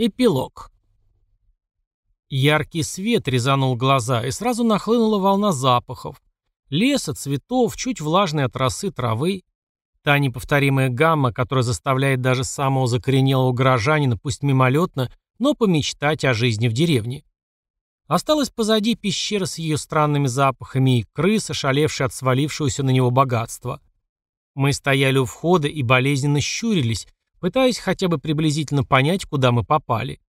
Эпилог. Яркий свет резанул глаза, и сразу нахлынула волна запахов. Леса, цветов, чуть влажной от росы травы. Та неповторимая гамма, которая заставляет даже самого закоренелого горожанина, пусть мимолетно, но помечтать о жизни в деревне. Осталась позади пещера с ее странными запахами и крыса, шалевшая от свалившегося на него богатства. Мы стояли у входа и болезненно щурились, пытаясь хотя бы приблизительно понять, куда мы попали.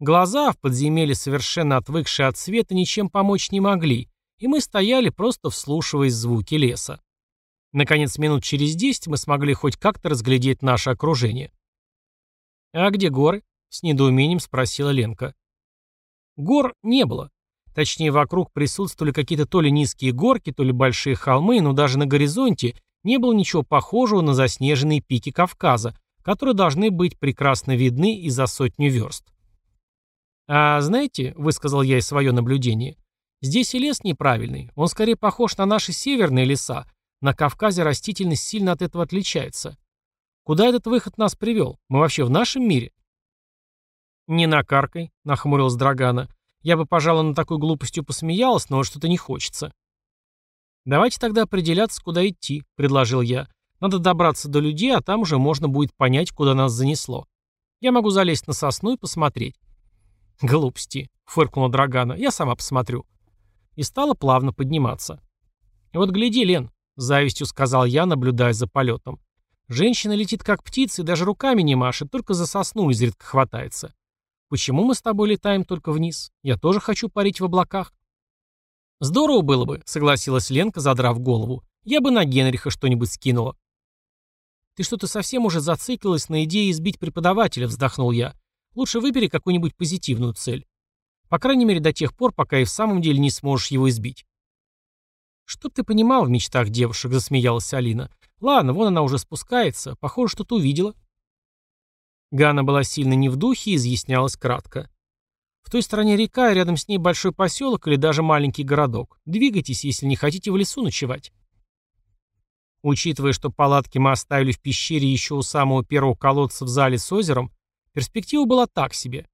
Глаза в подземелье, совершенно отвыкшие от света, ничем помочь не могли, и мы стояли, просто вслушиваясь в звуки леса. Наконец, минут через десять мы смогли хоть как-то разглядеть наше окружение. «А где горы?» — с недоумением спросила Ленка. Гор не было. Точнее, вокруг присутствовали какие-то то ли низкие горки, то ли большие холмы, но даже на горизонте не было ничего похожего на заснеженные пики Кавказа, которые должны быть прекрасно видны и за сотню верст. «А знаете», — высказал я и свое наблюдение, — «здесь и лес неправильный, он скорее похож на наши северные леса, на Кавказе растительность сильно от этого отличается. Куда этот выход нас привел? Мы вообще в нашем мире?» «Не накаркай», — нахмурилась Драгана. «Я бы, пожалуй, на такой глупостью посмеялась, но что-то не хочется». «Давайте тогда определяться, куда идти», — предложил я. Надо добраться до людей, а там уже можно будет понять, куда нас занесло. Я могу залезть на сосну и посмотреть. Глупости, фыркнула Драгана. Я сама посмотрю. И стала плавно подниматься. Вот гляди, Лен, завистью сказал я, наблюдая за полетом. Женщина летит как птица и даже руками не машет, только за сосну изредка хватается. Почему мы с тобой летаем только вниз? Я тоже хочу парить в облаках. Здорово было бы, согласилась Ленка, задрав голову. Я бы на Генриха что-нибудь скинула. «Ты что-то совсем уже зациклилась на идее избить преподавателя», — вздохнул я. «Лучше выбери какую-нибудь позитивную цель. По крайней мере, до тех пор, пока и в самом деле не сможешь его избить». «Что ты понимал в мечтах девушек?» — засмеялась Алина. «Ладно, вон она уже спускается. Похоже, что-то увидела». Ганна была сильно не в духе и изъяснялась кратко. «В той стороне река, и рядом с ней большой поселок или даже маленький городок. Двигайтесь, если не хотите в лесу ночевать». Учитывая, что палатки мы оставили в пещере еще у самого первого колодца в зале с озером, перспектива была так себе.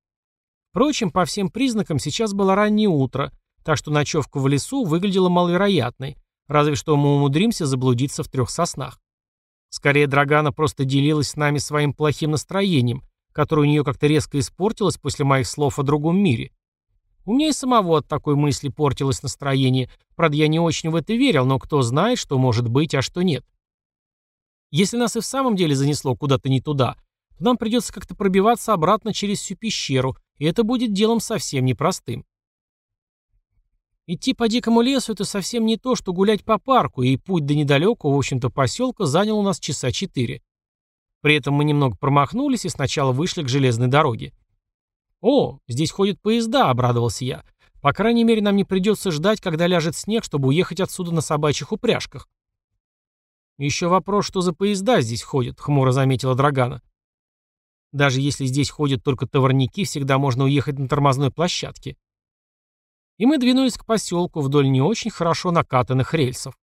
Впрочем, по всем признакам сейчас было раннее утро, так что ночевка в лесу выглядела маловероятной, разве что мы умудримся заблудиться в трех соснах. Скорее, Драгана просто делилась с нами своим плохим настроением, которое у нее как-то резко испортилось после моих слов о другом мире. У меня и самого от такой мысли портилось настроение. Правда, я не очень в это верил, но кто знает, что может быть, а что нет. Если нас и в самом деле занесло куда-то не туда, то нам придется как-то пробиваться обратно через всю пещеру, и это будет делом совсем непростым. Идти по дикому лесу — это совсем не то, что гулять по парку, и путь до недалекого, в общем-то, поселка занял у нас часа четыре. При этом мы немного промахнулись и сначала вышли к железной дороге. «О, здесь ходят поезда», — обрадовался я. «По крайней мере, нам не придется ждать, когда ляжет снег, чтобы уехать отсюда на собачьих упряжках». «Еще вопрос, что за поезда здесь ходят», — хмуро заметила Драгана. «Даже если здесь ходят только товарники, всегда можно уехать на тормозной площадке». И мы двинулись к поселку вдоль не очень хорошо накатанных рельсов.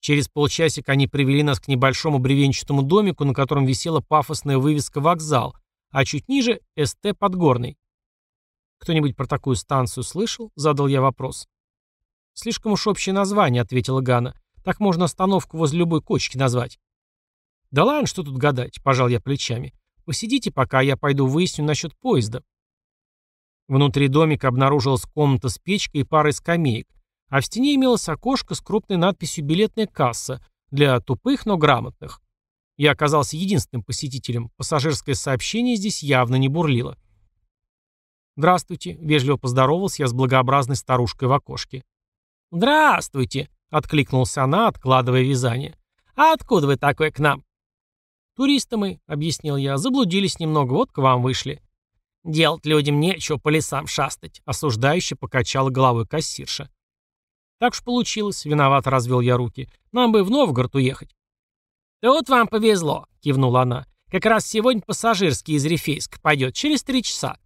Через полчасика они привели нас к небольшому бревенчатому домику, на котором висела пафосная вывеска «Вокзал», а чуть ниже – СТ Подгорный. «Кто-нибудь про такую станцию слышал?» – задал я вопрос. «Слишком уж общее название», – ответила Гана. «Так можно остановку возле любой кочки назвать». «Да ладно, что тут гадать», – пожал я плечами. «Посидите пока, я пойду выясню насчет поезда». Внутри домика обнаружилась комната с печкой и парой скамеек, а в стене имелось окошко с крупной надписью «Билетная касса» для тупых, но грамотных. Я оказался единственным посетителем. Пассажирское сообщение здесь явно не бурлило. «Здравствуйте», — вежливо поздоровался я с благообразной старушкой в окошке. «Здравствуйте», — откликнулся она, откладывая вязание. «А откуда вы такой к нам?» «Туристы мы», — объяснил я, — «заблудились немного, вот к вам вышли». «Делать людям нечего по лесам шастать», — осуждающе покачала головой кассирша. «Так уж получилось», — виновато развел я руки. «Нам бы в Новгород уехать». «Тут вам повезло», — кивнула она. «Как раз сегодня пассажирский из Рифейска пойдет, через три часа».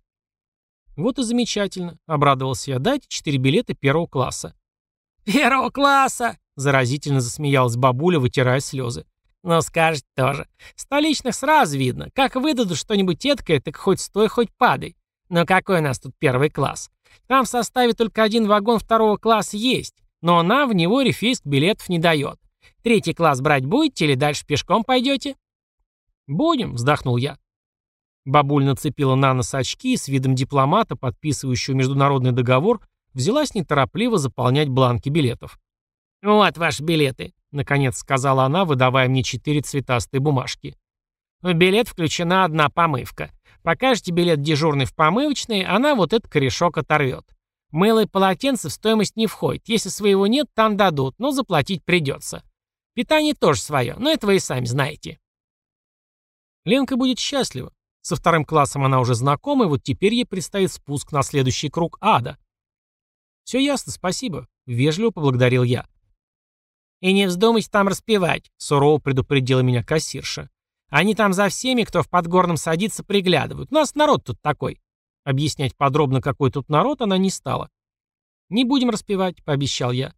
«Вот и замечательно», — обрадовался я. «Дайте четыре билета первого класса». «Первого класса!» — заразительно засмеялась бабуля, вытирая слезы. Ну, скажете тоже. Столичных сразу видно. Как выдадут что-нибудь эткое, так хоть стой, хоть падай. Но какой у нас тут первый класс? Там в составе только один вагон второго класса есть, но нам в него рефиск билетов не дает. Третий класс брать будете или дальше пешком пойдете? Будем, вздохнул я. Бабуль нацепила на нос очки и с видом дипломата, подписывающего международный договор, взялась неторопливо заполнять бланки билетов. «Вот ваши билеты», — наконец сказала она, выдавая мне четыре цветастые бумажки. «В билет включена одна помывка. Покажете билет дежурный в помывочной, она вот этот корешок оторвет. Мыло и полотенце в стоимость не входит. Если своего нет, там дадут, но заплатить придется. Питание тоже свое, но это вы и сами знаете». Ленка будет счастлива. Со вторым классом она уже знакома, и вот теперь ей предстоит спуск на следующий круг ада. «Все ясно, спасибо», — вежливо поблагодарил я. «И не вздумайте там распевать», — сурово предупредила меня кассирша. «Они там за всеми, кто в Подгорном садится, приглядывают. У нас народ тут такой». Объяснять подробно, какой тут народ, она не стала. «Не будем распевать», — пообещал я.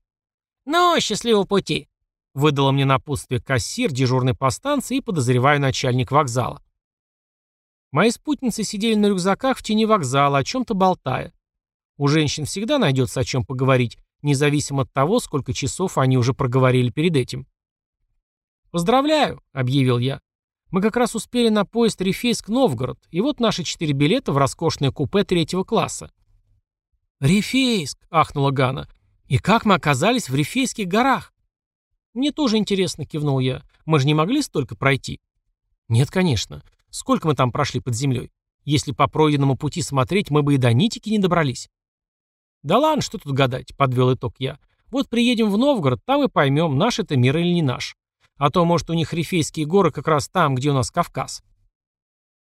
«Ну, счастливого пути», — выдала мне напутствие кассир, дежурный по станции и, подозреваю, начальник вокзала. Мои спутницы сидели на рюкзаках в тени вокзала, о чем-то болтая. У женщин всегда найдется о чем поговорить, независимо от того, сколько часов они уже проговорили перед этим. «Поздравляю», — объявил я. «Мы как раз успели на поезд Рифейск-Новгород, и вот наши четыре билета в роскошное купе третьего класса». «Рифейск», — ахнула Гана. «И как мы оказались в Рифейских горах?» «Мне тоже интересно», — кивнул я. «Мы же не могли столько пройти?» «Нет, конечно. Сколько мы там прошли под землей? Если по пройденному пути смотреть, мы бы и до Нитики не добрались». «Да ладно, что тут гадать», — подвел итог я. «Вот приедем в Новгород, там и поймем, наш это мир или не наш. А то, может, у них Рифейские горы как раз там, где у нас Кавказ».